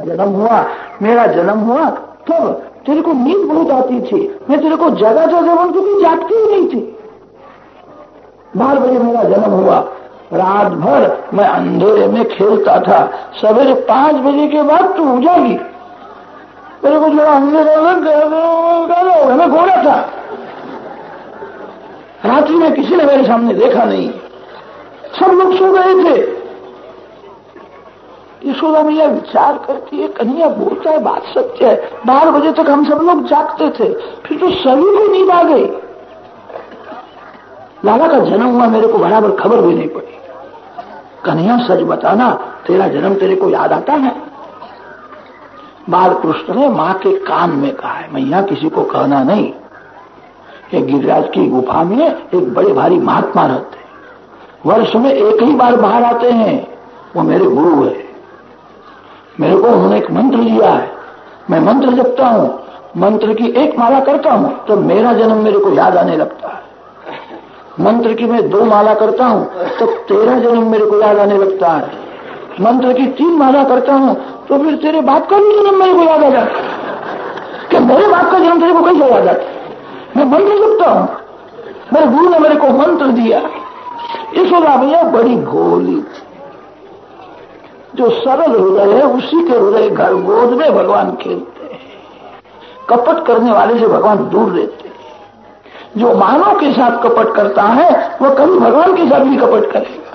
जन्म हुआ, मेरा जन्म हुआ, तब तेरे को नींद बहुत आती थी। मैं तेरे को जगा जगह जब क्योंकि जागती ही नहीं थी। बारह बजे मेरा जन्म हुआ। रात भर मैं अंधेरे में खेलता था। सवेरे पाँच बजे के बाद तू उजागी मेरे को जो अंधेरे मैं घोड़ा था। रात्रि में किसी ने मेरे सामने देखा नहीं। सब लोग सो गए थे। यशोदा मैया विचार करती है, कन्हैया बोलता है, बात सत्य है। बारह बजे तक हम सब लोग जागते थे, फिर तो सभी को नींद आ गई। लाला का जन्म हुआ, मेरे को बराबर खबर भी नहीं पड़ी। कन्हैया, सच बताना, तेरा जन्म तेरे को याद आता है? बाल कृष्ण ने माँ के कान में कहा है, मैया, किसी को कहना नहीं। कि गिरिराज की गुफा में एक बड़े भारी महात्मा रहते वर्ष में एक ही बार बाहर आते हैं। वो मेरे गुरु है। मेरे को उन्होंने एक मंत्र दिया है। मैं मंत्र जपता हूँ। मंत्र की एक माला करता हूँ तो मेरा जन्म मेरे को याद आने लगता है। मंत्र की मैं दो माला करता हूँ तो तेरा जन्म मेरे को याद आने लगता है। मंत्र की तीन माला करता हूँ तो फिर तेरे बाप का भी जन्म मेरे को याद आ जाता है। कि मेरे बाप का जन्म तेरे को कैसे याद आता मैं मंत्र जपता हूँ। मेरे गुरु ने मेरे को मंत्र दिया। यशोदा भैया बड़ी भोली जो सरल हृदय है, उसी के हृदय घर गोद में भगवान खेलते हैं। कपट करने वाले से भगवान दूर रहते हैं। जो मानव के साथ कपट करता है वो कभी भगवान के साथ भी कपट करेगा।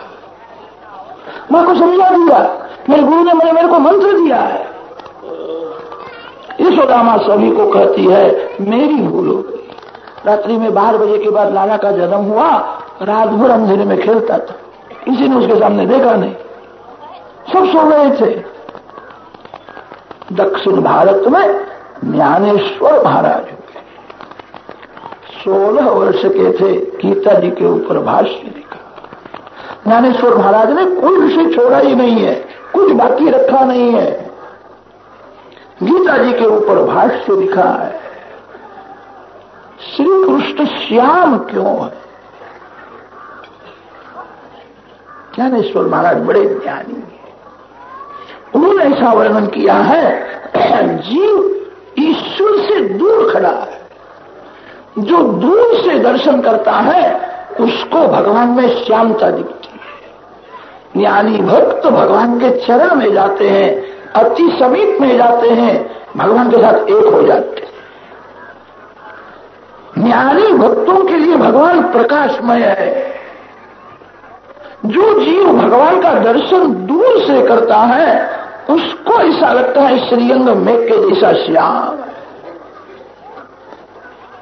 मैं को समझा दिया, मेरे गुरु ने मैंने मेरे को मंत्र दिया है। यशोदामा सभी को कहती है, मेरी भूल हो गई। रात्रि में बारह बजे के बाद लाला का जन्म हुआ, रात भर अंधेरे में खेलता था। किसी ने उसके सामने देखा नहीं। सब सो गए थे। दक्षिण भारत में ज्ञानेश्वर महाराज सोलह वर्ष के थे, गीता जी के ऊपर भाष्य लिखा। ज्ञानेश्वर महाराज ने कोई विषय छोड़ा ही नहीं है, कुछ बाकी रखा नहीं है। गीता जी के ऊपर भाष्य लिखा है श्री कृष्ण श्याम क्यों है? ज्ञानेश्वर महाराज बड़े ज्ञानी ऐसा वर्णन किया है, जीव ईश्वर से दूर खड़ा है। जो दूर से दर्शन करता है, उसको भगवान में श्यामता दिखती है। ज्ञानी भक्त भगवान के चरण में जाते हैं, अति समीप में जाते हैं, भगवान के साथ एक हो जाते हैं। ज्ञानी भक्तों के लिए भगवान प्रकाशमय है। जो जीव भगवान का दर्शन दूर से करता है उसको ऐसा लगता है श्रीअंग में के जैसा श्याम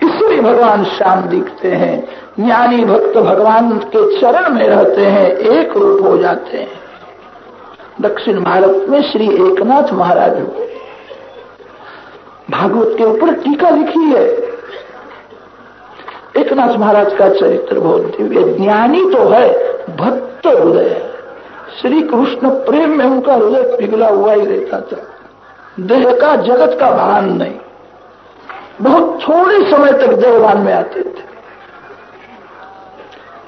इसलिए भगवान श्याम दिखते हैं। ज्ञानी भक्त भगवान के चरण में रहते हैं, एक रूप हो जाते हैं। दक्षिण भारत में श्री एकनाथ महाराज हुए। भागवत के ऊपर टीका लिखी है। एकनाथ महाराज का चरित्र बहुत दिव्य। ज्ञानी तो है, भक्त हृदय। है श्री कृष्ण प्रेम में उनका हृदय पिघला हुआ ही रहता था। देह का जगत का भान नहीं। बहुत थोड़े समय तक देहवान में आते थे।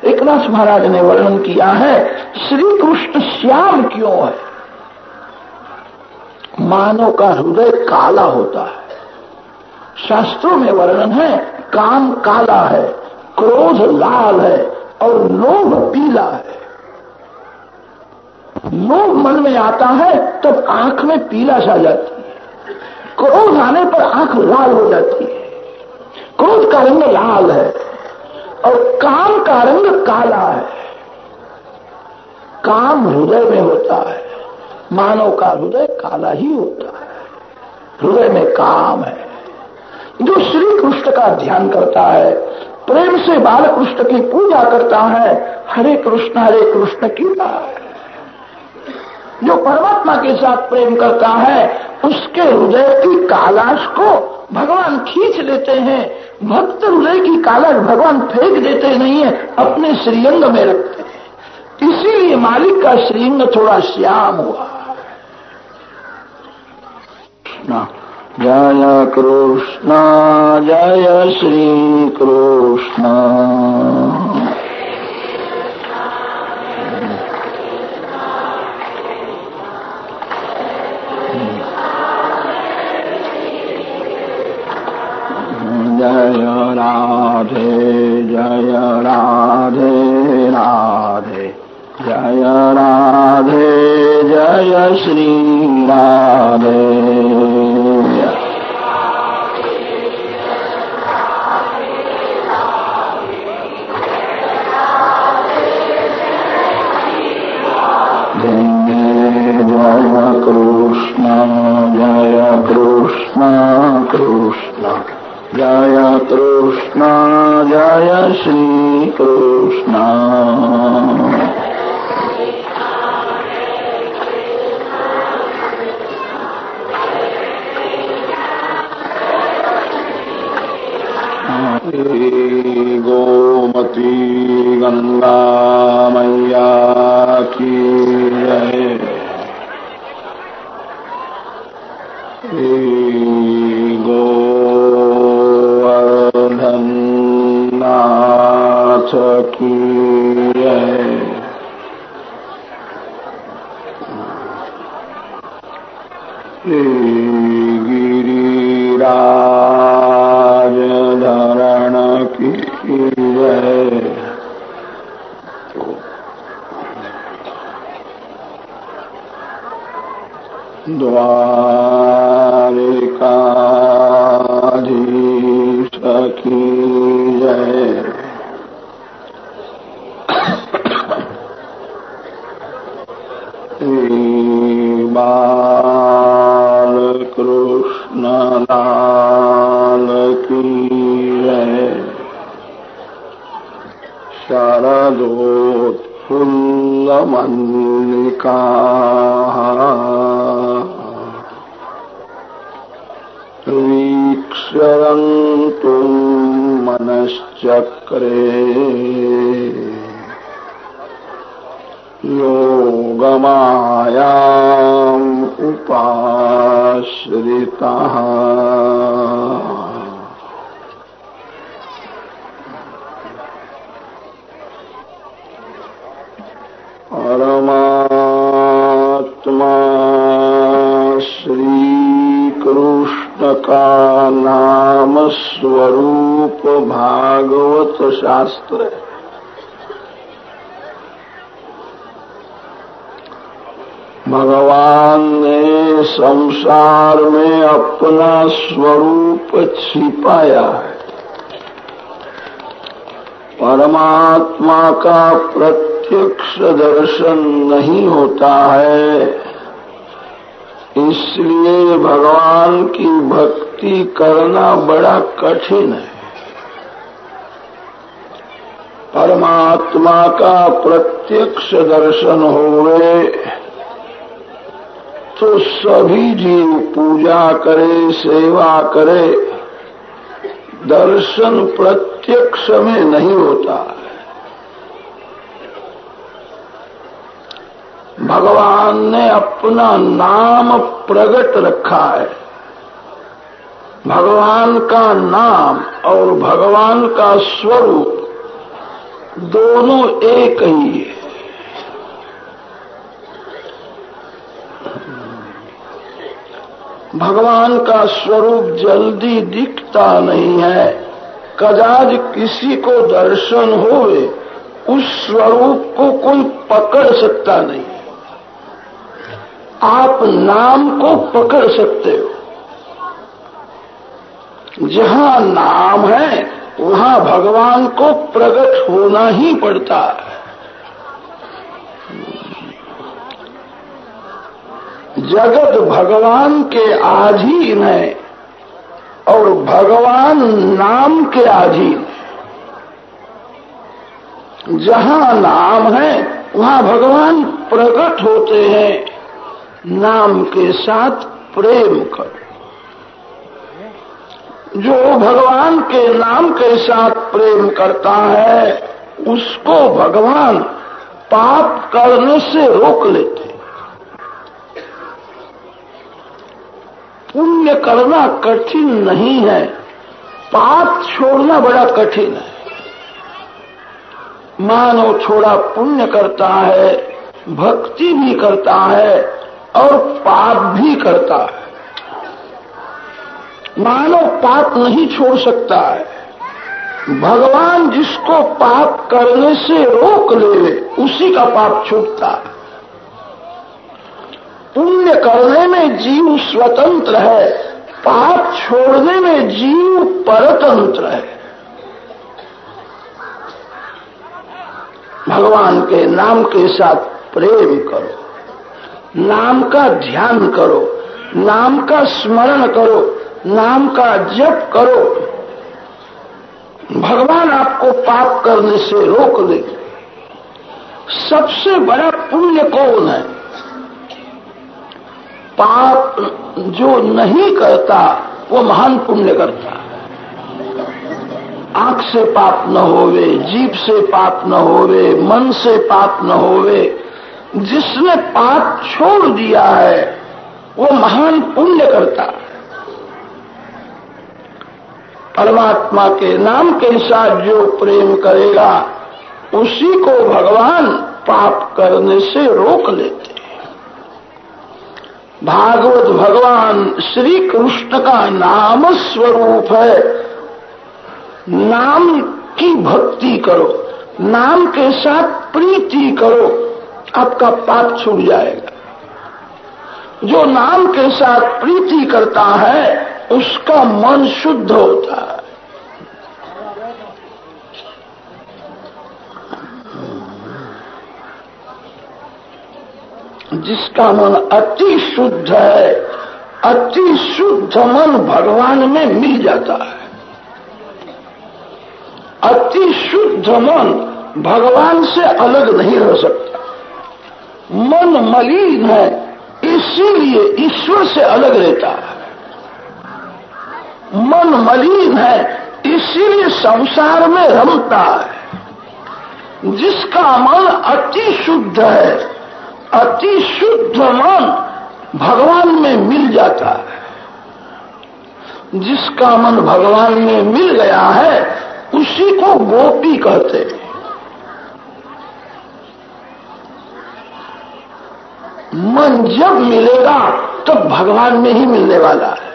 एकनाथ महाराज ने वर्णन किया है श्री कृष्ण श्याम क्यों है? मानव का हृदय काला होता है। शास्त्रों में वर्णन है, काम काला है, क्रोध लाल है और लोभ पीला है। लोभ मन में आता है, तब आँख में पीला सा जाती है। क्रोध आने पर आँख लाल हो जाती है। क्रोध का रंग लाल है और काम का रंग काला है। काम हृदय में होता है। मानव का हृदय काला ही होता है। हृदय में काम है। जो श्री कृष्ण का ध्यान करता है, प्रेम से बाल कृष्ण की पूजा करता है, हरे कृष्ण हरे कृष्ण की बात है जो परमात्मा के साथ प्रेम करता है, उसके हृदय की कालाश को भगवान खींच लेते हैं। भक्त हृदय की कालाश भगवान फेंक देते नहीं है, अपने श्रीअंग में रखते हैं। इसीलिए मालिक का श्रीअंग थोड़ा श्याम हुआ। जय कृष्ण, जय श्री कृष्ण। गोमती गंगा मैया की बाल कृष्ण लाल की वीक्षरन्तु मनश्चक्रे। योगमायाम् उपाश्रितः। परमात्मा श्री कृष्ण का नाम स्वरूप भागवत शास्त्र है भगवान ने संसार में अपना स्वरूप छिपाया है। परमात्मा का प्रत्यक्ष दर्शन नहीं होता है। इसलिए भगवान की भक्ति करना बड़ा कठिन है। परमात्मा का प्रत्यक्ष दर्शन होवे तो सभी जीव पूजा करे, सेवा करे। दर्शन प्रत्यक्ष में नहीं होता। भगवान ने अपना नाम प्रकट रखा है। भगवान का नाम और भगवान का स्वरूप दोनों एक ही है। भगवान का स्वरूप जल्दी दिखता नहीं है। कदाच किसी को दर्शन होवे, उस स्वरूप को कोई पकड़ सकता नहीं। आप नाम को पकड़ सकते हो। जहाँ नाम है, वहाँ भगवान को प्रकट होना ही पड़ता है। जगत भगवान के आधीन है और भगवान नाम के आधीन जहाँ नाम है, वहाँ भगवान प्रकट होते हैं। नाम के साथ प्रेम कर। जो भगवान के नाम के साथ प्रेम करता है, उसको भगवान पाप करने से रोक लेते पुण्य करना कठिन नहीं है। पाप छोड़ना बड़ा कठिन है। मानव छोड़ा पुण्य करता है, भक्ति भी करता है और पाप भी करता है। मानव पाप नहीं छोड़ सकता है। भगवान जिसको पाप करने से रोक ले, उसी का पाप छूटता है। करने में जीव स्वतंत्र है, पाप छोड़ने में जीव परतंत्र है। भगवान के नाम के साथ प्रेम करो, नाम का ध्यान करो, नाम का स्मरण करो, नाम का जप करो। भगवान आपको पाप करने से रोक देंगे। सबसे बड़ा पुण्य कौन है? पाप जो नहीं करता, वो महान पुण्य करता। आँख से पाप न होवे जीप से पाप न होवे, मन से पाप न होवे, जिसने पाप छोड़ दिया है, वो महान पुण्य करता। है परमात्मा के नाम के साथ जो प्रेम करेगा, उसी को भगवान पाप करने से रोक लेते। भागवत भगवान श्री कृष्ण का नाम स्वरूप है। नाम की भक्ति करो, नाम के साथ प्रीति करो, आपका पाप छूट जाएगा। जो नाम के साथ प्रीति करता है, उसका मन शुद्ध होता है। जिसका मन अति शुद्ध है, अति शुद्ध मन भगवान में मिल जाता है। अति शुद्ध मन भगवान से अलग नहीं रह सकता। मन मलिन है, इसीलिए ईश्वर से अलग रहता है। मन मलिन है, इसीलिए संसार में रमता है। जिसका मन अति शुद्ध है अति शुद्ध मन भगवान में मिल जाता है। जिसका मन भगवान में मिल गया है, उसी को गोपी कहते हैं। मन जब मिलेगा, तब भगवान में ही मिलने वाला है।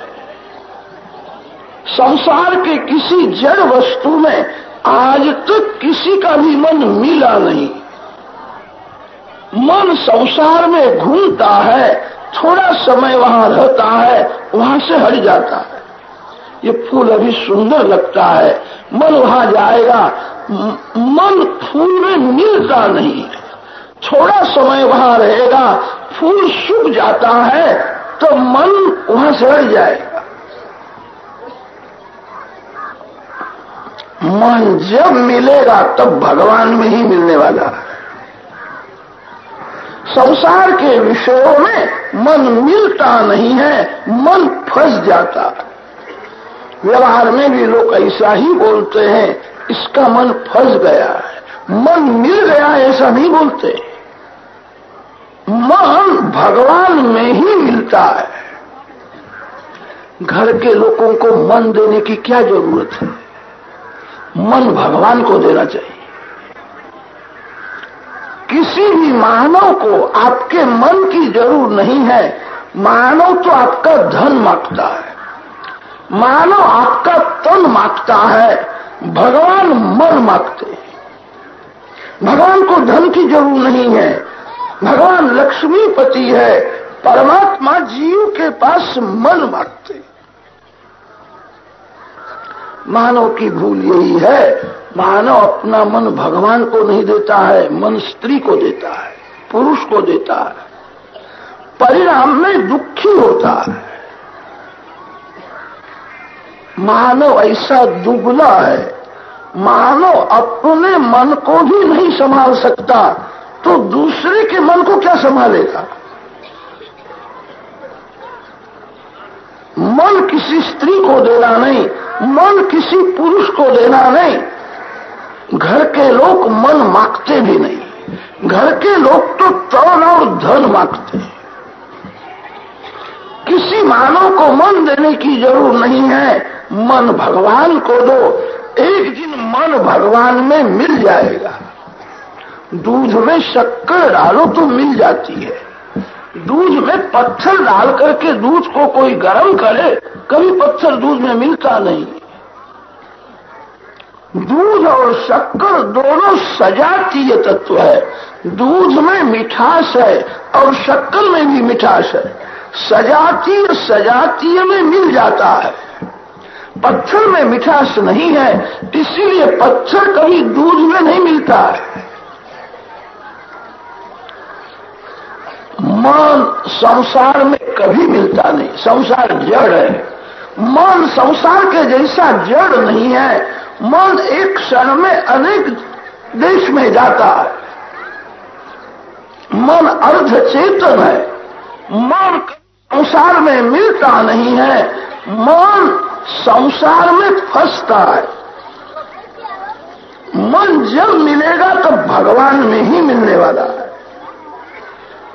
संसार के किसी जड़ वस्तु में आज तक किसी का भी मन मिला नहीं। मन संसार में घूमता है, थोड़ा समय वहाँ रहता है, वहाँ से हट जाता है। ये फूल अभी सुंदर लगता है। मन वहाँ जाएगा, मन फूल में मिलता नहीं है। थोड़ा समय वहाँ रहेगा, फूल सूख जाता है तो मन वहाँ से हट जाएगा। मन जब मिलेगा, तब भगवान में ही मिलने वाला है। संसार के विषयों में मन मिलता नहीं है, मन फंस जाता। व्यवहार में भी लोग ऐसा ही बोलते हैं, इसका मन फंस गया है। मन मिल गया ऐसा नहीं बोलते मन भगवान में ही मिलता है। घर के लोगों को मन देने की क्या ज़रूरत है? मन भगवान को देना चाहिए। किसी भी मानव को आपके मन की ज़रूर नहीं है। मानव तो आपका धन माँगता है। मानव आपका तन माँगता है। भगवान मन मांगते हैं। भगवान को धन की ज़रूर नहीं है। भगवान लक्ष्मीपति है। परमात्मा जीव के पास मन मांगते मानव की भूल यही है। मानव अपना मन भगवान को नहीं देता है, मन स्त्री को देता है, पुरुष को देता है। परिणाम में दुखी होता है। मानव ऐसा दुबला है। मानव अपने मन को भी नहीं संभाल सकता तो दूसरे के मन को क्या संभालेगा? मन किसी स्त्री को देना नहीं, मन किसी पुरुष को देना नहीं। घर के लोग मन मांगते भी नहीं। घर के लोग तो तन और धन मांगते हैं। किसी मानव को मन देने की ज़रूर नहीं है। मन भगवान को दो, एक दिन मन भगवान में मिल जाएगा। दूध में शक्कर डालो तो मिल जाती है। दूध में पत्थर डाल करके दूध को कोई गर्म करे, कभी पत्थर दूध में मिलता नहीं। दूध और शक्कर दोनों सजातीय तत्व है। दूध में मिठास है और शक्कर में भी मिठास है। सजातीय सजातीय में मिल जाता है। पत्थर में मिठास नहीं है, इसीलिए पत्थर कभी दूध में नहीं मिलता है। मन संसार में कभी मिलता नहीं, संसार जड़ है। मन संसार के जैसा जड़ नहीं है, मन एक क्षण में अनेक देश में जाता है। मन अर्ध चेतन है, मन संसार में मिलता नहीं है, मन संसार में फंसता है। मन जब मिलेगा तो भगवान में ही मिलने वाला है।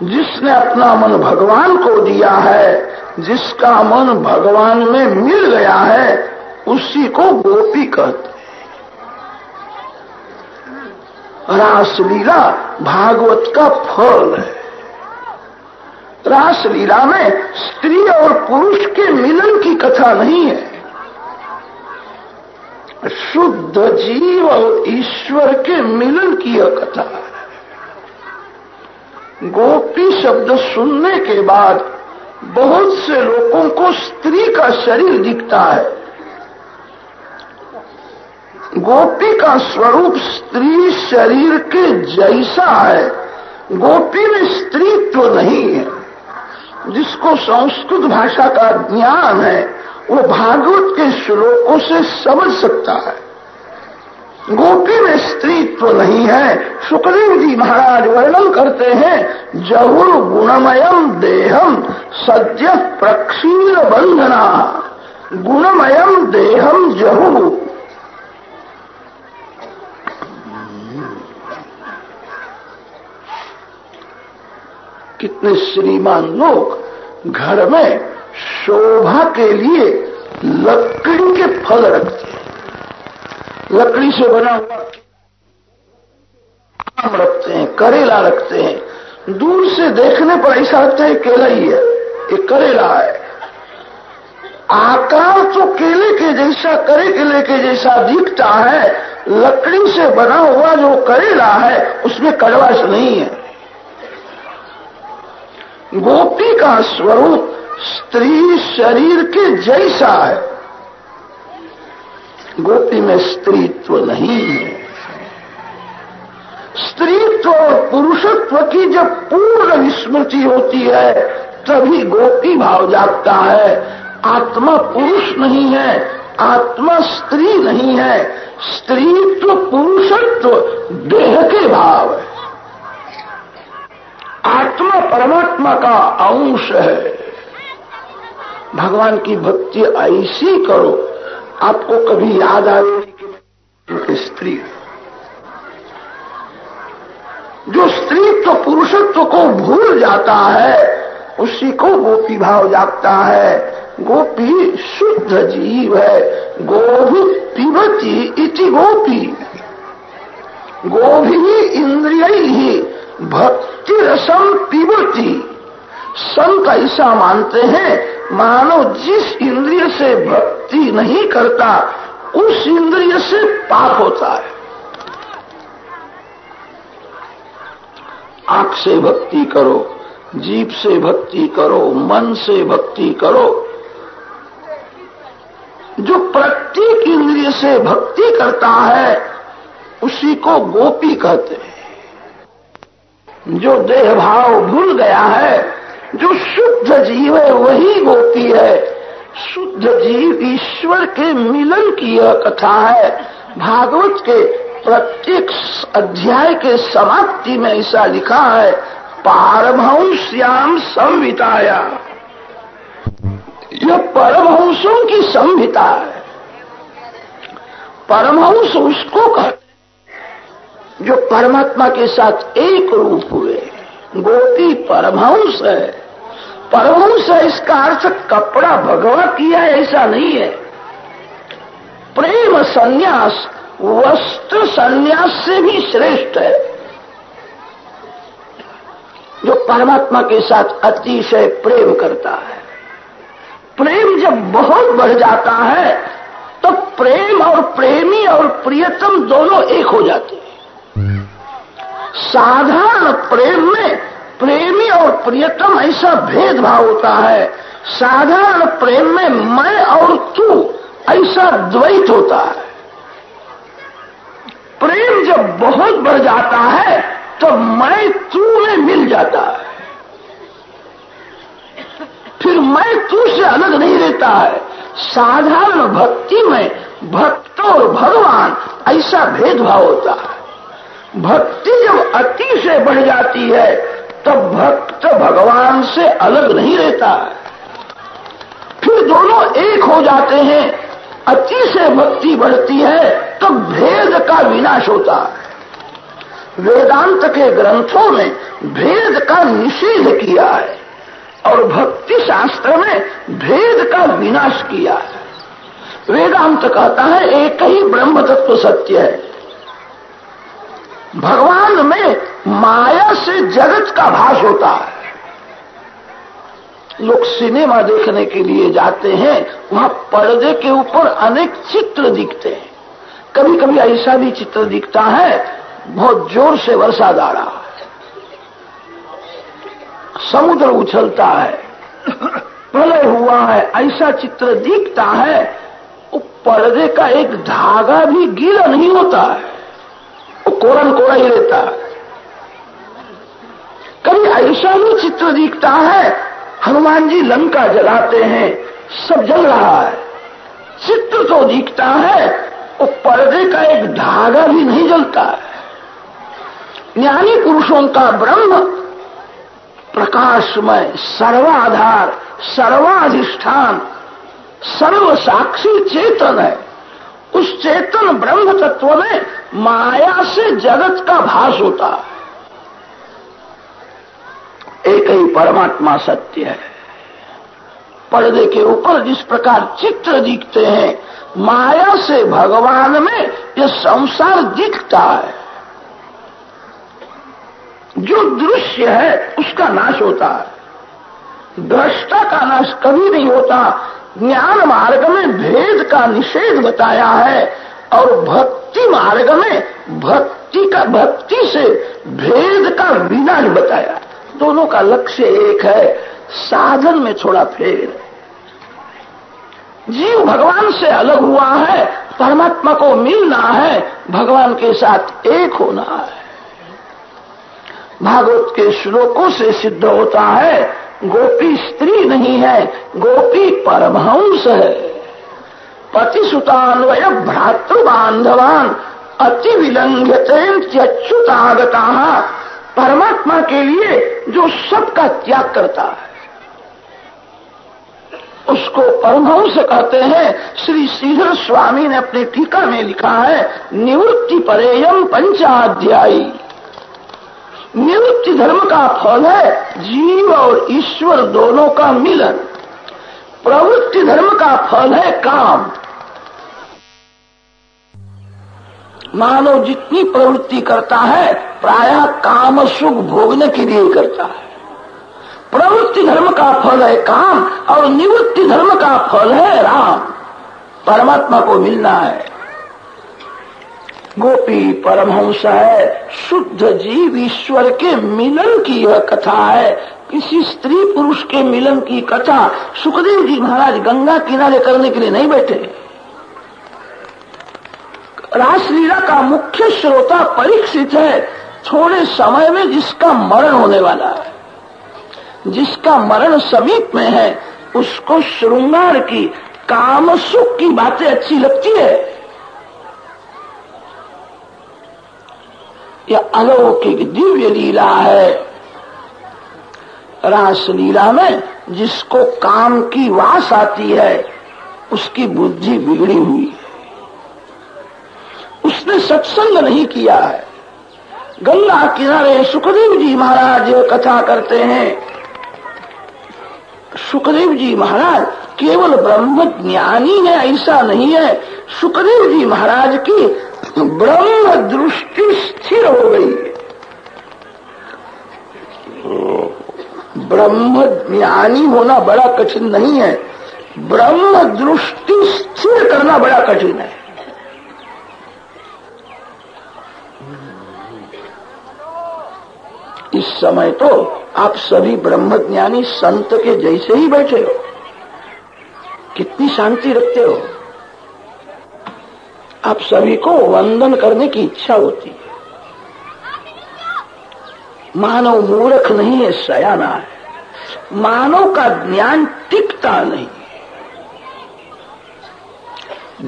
जिसने अपना मन भगवान को दिया है, जिसका मन भगवान में मिल गया है, उसी को गोपी कहते रासलीला भागवत का फल है। रासलीला में स्त्री और पुरुष के मिलन की कथा नहीं है। शुद्ध जीव और ईश्वर के मिलन की यह कथा है। गोपी शब्द सुनने के बाद बहुत से लोगों को स्त्री का शरीर दिखता है। गोपी का स्वरूप स्त्री शरीर के जैसा है। गोपी में स्त्रीत्व नहीं है। जिसको संस्कृत भाषा का ज्ञान है, वो भागवत के श्लोकों से समझ सकता है। गोपी में स्त्रीत्व नहीं है। सुखदेव जी महाराज वर्णन करते हैं, जहुर गुणमयम देहम सद्य प्रक्षीण बंधना। गुणमयम देहम जहु। कितने श्रीमान लोग घर में शोभा के लिए लकड़ी के फल रखते हैं। लकड़ी से बना हुआ आम रखते हैं, करेला रखते हैं। दूर से देखने पर ऐसा लगता है केला ही है, ये करेला है। आकार तो केले के जैसा, करे केले के जैसा दिखता है, लकड़ी से बना हुआ जो करेला है, उसमें कड़वाश नहीं है। गोपी का स्वरूप स्त्री शरीर के जैसा है। गोपी में स्त्रीत्व नहीं है। स्त्रीत्व और पुरुषत्व की जब पूर्ण विस्मृति होती है, तभी गोपी भाव जागता है। आत्मा पुरुष नहीं है, आत्मा स्त्री नहीं है। स्त्रीत्व, पुरुषत्व, देह के भाव है। आत्मा परमात्मा का अंश है। भगवान की भक्ति ऐसी करो आपको कभी याद आएगी कि स्त्री जो स्त्री तो पुरुषत्व को भूल जाता है, उसी को गोपी भाव जागता है। गोपी शुद्ध जीव है, गोभी पिबती इति गोपी। गोभी इंद्रिय ही भक्ति रसम पिबती। संत ऐसा मानते हैं मानो जिस इंद्रिय से भक्ति नहीं करता, उस इंद्रिय से पाप होता है। आँख से भक्ति करो जीप से भक्ति करो, मन से भक्ति करो। जो प्रत्येक इंद्रिय से भक्ति करता है, उसी को गोपी कहते हैं। जो देह भाव भूल गया है जो शुद्ध जीव है, वही गोपी है। शुद्ध जीव ईश्वर के मिलन की यह कथा है। भागवत के प्रत्येक अध्याय के समाप्ति में ऐसा लिखा है पारमहंस्याम संविताया यह परमहंसों की संहिता है। परमहंस उसको कहते जो परमात्मा के साथ एक रूप हुए, गोपी परमहंस है। परमहंस है इसका अर्थ, कपड़ा भगवा किया ऐसा नहीं है। प्रेम संन्यास, वस्त्र संन्यास से भी श्रेष्ठ है। जो परमात्मा के साथ अतिशय प्रेम करता है। प्रेम जब बहुत बढ़ जाता है तो प्रेम और प्रेमी और प्रियतम दोनों एक हो जाते हैं। साधारण प्रेम में प्रेमी और प्रियतम ऐसा भेदभाव होता है। साधारण प्रेम में मैं और तू ऐसा द्वैत होता है। प्रेम जब बहुत बढ़ जाता है तो मैं तू में मिल जाता है। फिर मैं तू से अलग नहीं रहता है। साधारण भक्ति में भक्त और भगवान ऐसा भेदभाव होता है। भक्ति जब अति से बढ़ जाती है तब भक्त भगवान से अलग नहीं रहता। है फिर दोनों एक हो जाते हैं, अति से भक्ति बढ़ती है, तब भेद का विनाश होता। है वेदांत के ग्रंथों में भेद का निषेध किया है और भक्ति शास्त्र में भेद का विनाश किया है। वेदांत कहता है, एक ही ब्रह्म तत्व सत्य है। भगवान में माया से जगत का भास होता है। लोग सिनेमा देखने के लिए जाते हैं, वहाँ पर्दे के ऊपर अनेक चित्र दिखते हैं। कभी कभी ऐसा भी चित्र दिखता है, बहुत ज़ोर से वर्षा जा रहा है। समुद्र उछलता है, प्रलय हुआ है, ऐसा चित्र दिखता है वो पर्दे का एक धागा भी गीला नहीं होता है। कोरन कोरा ही रहता है। कभी ऐसा भी चित्र दिखता है, हनुमान जी लंका जलाते हैं, सब जल रहा है। चित्र तो दिखता है वो पर्दे का एक धागा भी नहीं जलता है। ज्ञानी पुरुषों का ब्रह्म प्रकाशमय, सर्वाधार, सर्वाधिष्ठान सर्व साक्षी चेतन है। उस चेतन ब्रह्म तत्व में माया से जगत का भास होता। एक ही परमात्मा सत्य है। पर्दे के ऊपर जिस प्रकार चित्र दिखते हैं, माया से भगवान में यह संसार दिखता है। जो दृश्य है, उसका नाश होता है। दृष्टा का नाश कभी नहीं होता। ज्ञान मार्ग में भेद का निषेध बताया है और भक्ति मार्ग में भक्ति का भक्ति से भेद का विनाश बताया। दोनों का लक्ष्य एक है, साधन में थोड़ा फेर। जीव भगवान से अलग हुआ है, परमात्मा को मिलना है, भगवान के साथ एक होना है। भागवत के श्लोकों से सिद्ध होता है गोपी स्त्री नहीं है, गोपी परमहंस है। पति सुतान्वय भ्रातृ बांधवान अति विलंघ्यच्युतागता परमात्मा के लिए जो सबका त्याग करता है। उसको परमहंस कहते हैं, श्री श्रीधर स्वामी ने अपने टीका में लिखा है, निवृत्ति परेयम पंचाध्यायी। निवृत्ति धर्म का फल है जीव और ईश्वर दोनों का मिलन। प्रवृत्ति धर्म का फल है काम। मानव जितनी प्रवृत्ति करता है, प्रायः काम सुख भोगने के लिए करता है। प्रवृत्ति धर्म का फल है काम और निवृत्ति धर्म का फल है राम। परमात्मा को मिलना है। गोपी परमहंस है। शुद्ध जीव ईश्वर के मिलन की यह कथा है। किसी स्त्री पुरुष के मिलन की कथा सुखदेव जी महाराज गंगा किनारे करने के लिए नहीं बैठे। रासलीला का मुख्य श्रोता परीक्षित है। थोड़े समय में जिसका मरण होने वाला है। जिसका मरण समीप में है, उसको श्रृंगार की काम सुख की बातें अच्छी लगती है। यह अलौकिक दिव्य लीला है। रास लीला में जिसको काम की वास आती है, उसकी बुद्धि बिगड़ी हुई है। उसने सत्संग नहीं किया है। गंगा किनारे सुखदेव जी महाराज कथा करते हैं। सुखदेव जी महाराज केवल ब्रह्म ज्ञानी है, ऐसा नहीं है। सुखदेव जी महाराज की ब्रह्म दृष्टि स्थिर हो गई। ब्रह्म ज्ञानी होना बड़ा कठिन नहीं है। ब्रह्म दृष्टि स्थिर करना बड़ा कठिन है। इस समय तो आप सभी ब्रह्मज्ञानी संत के जैसे ही बैठे हो। कितनी शांति रखते हो। आप सभी को वंदन करने की इच्छा होती है। मानव मूर्ख नहीं है, सयाना है। मानव का ज्ञान टिकता नहीं।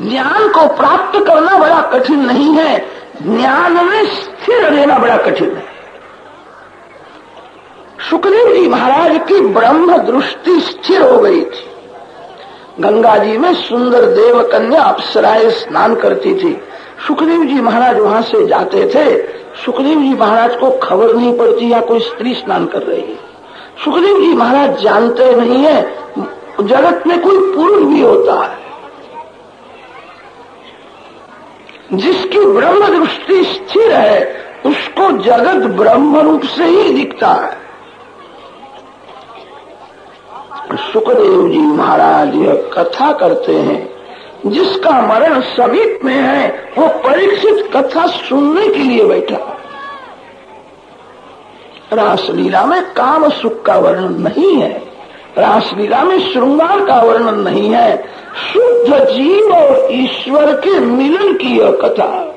ज्ञान को प्राप्त करना बड़ा कठिन नहीं है, ज्ञान में स्थिर रहना बड़ा कठिन है। सुखदेव जी महाराज की ब्रह्म दृष्टि स्थिर हो गई थी। गंगा जी में सुंदर देव कन्या अप्सराएँ स्नान करती थी। सुखदेव जी महाराज वहाँ से जाते थे। सुखदेव जी महाराज को खबर नहीं पड़ती या कोई स्त्री स्नान कर रही है। सुखदेव जी महाराज जानते नहीं है, जगत में कोई पुरुष भी होता है। जिसकी ब्रह्म दृष्टि स्थिर है, उसको जगत ब्रह्म रूप से ही दिखता है। सुखदेव जी महाराज यह कथा करते हैं। जिसका मरण समीप में है, वो परीक्षित कथा सुनने के लिए बैठा। रासलीला में काम सुख का वर्णन नहीं है। रासलीला में श्रृंगार का वर्णन नहीं है। शुद्ध जीव और ईश्वर के मिलन की यह कथा।